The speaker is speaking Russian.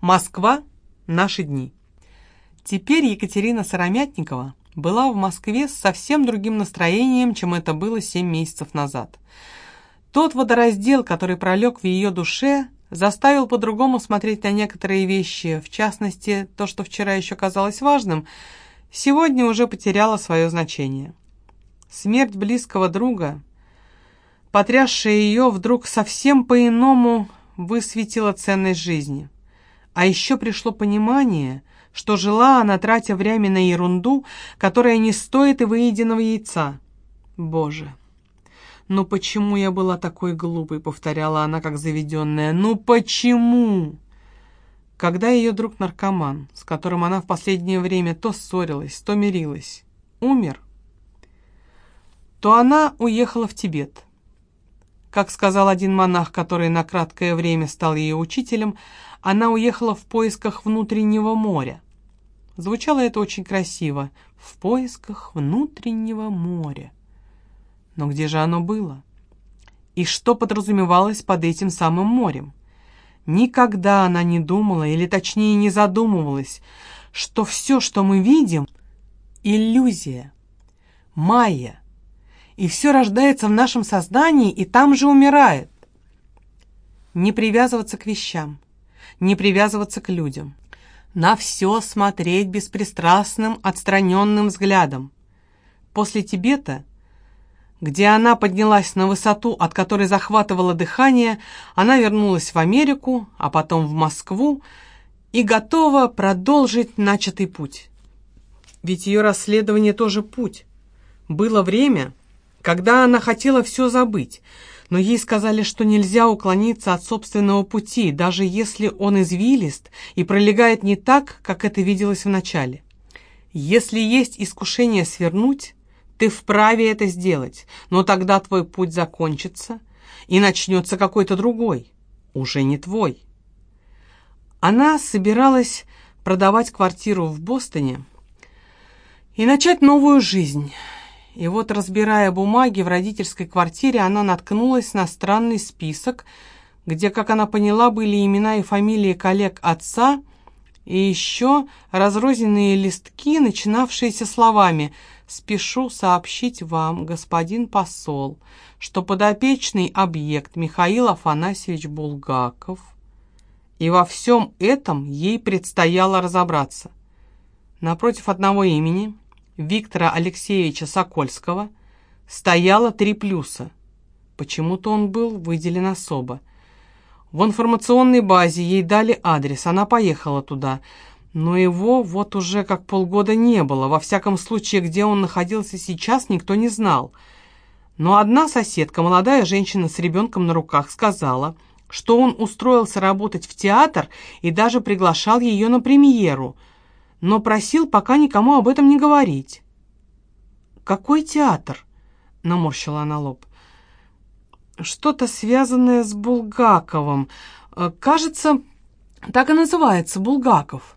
Москва. Наши дни. Теперь Екатерина Сыромятникова была в Москве с совсем другим настроением, чем это было семь месяцев назад. Тот водораздел, который пролег в ее душе, заставил по-другому смотреть на некоторые вещи, в частности, то, что вчера еще казалось важным, сегодня уже потеряло свое значение. Смерть близкого друга, потрясшая ее, вдруг совсем по-иному высветила ценность жизни – а еще пришло понимание, что жила она, тратя время на ерунду, которая не стоит и выеденного яйца. Боже, ну почему я была такой глупой, повторяла она, как заведенная. Ну почему? Когда ее друг-наркоман, с которым она в последнее время то ссорилась, то мирилась, умер, то она уехала в Тибет. Как сказал один монах, который на краткое время стал ее учителем, она уехала в поисках внутреннего моря. Звучало это очень красиво. В поисках внутреннего моря. Но где же оно было? И что подразумевалось под этим самым морем? Никогда она не думала, или точнее не задумывалась, что все, что мы видим, — иллюзия, майя, и все рождается в нашем сознании и там же умирает. Не привязываться к вещам — не привязываться к людям. На все смотреть беспристрастным, отстраненным взглядом. После Тибета, где она поднялась на высоту, от которой захватывало дыхание, она вернулась в Америку, а потом в Москву и готова продолжить начатый путь. Ведь ее расследование тоже путь. Было время, когда она хотела все забыть, но ей сказали, что нельзя уклониться от собственного пути, даже если он извилист и пролегает не так, как это виделось вначале. Если есть искушение свернуть, ты вправе это сделать, но тогда твой путь закончится, и начнется какой-то другой, уже не твой. Она собиралась продавать квартиру в Бостоне и начать новую жизнь – и вот, разбирая бумаги в родительской квартире, она наткнулась на странный список, где, как она поняла, были имена и фамилии коллег отца, и еще разрозненные листки, начинавшиеся словами «Спешу сообщить вам, господин посол, что подопечный объект Михаил Афанасьевич Булгаков». И во всем этом ей предстояло разобраться. Напротив одного имени Виктора Алексеевича Сокольского стояло три плюса. Почему-то он был выделен особо. В информационной базе ей дали адрес, она поехала туда, но его вот уже как полгода не было. Во всяком случае, где он находился сейчас, никто не знал. Но одна соседка, молодая женщина с ребенком на руках, сказала, что он устроился работать в театр и даже приглашал ее на премьеру – но просил пока никому об этом не говорить. «Какой театр?» — наморщила она лоб. «Что-то связанное с Булгаковым. Э, кажется, так и называется Булгаков».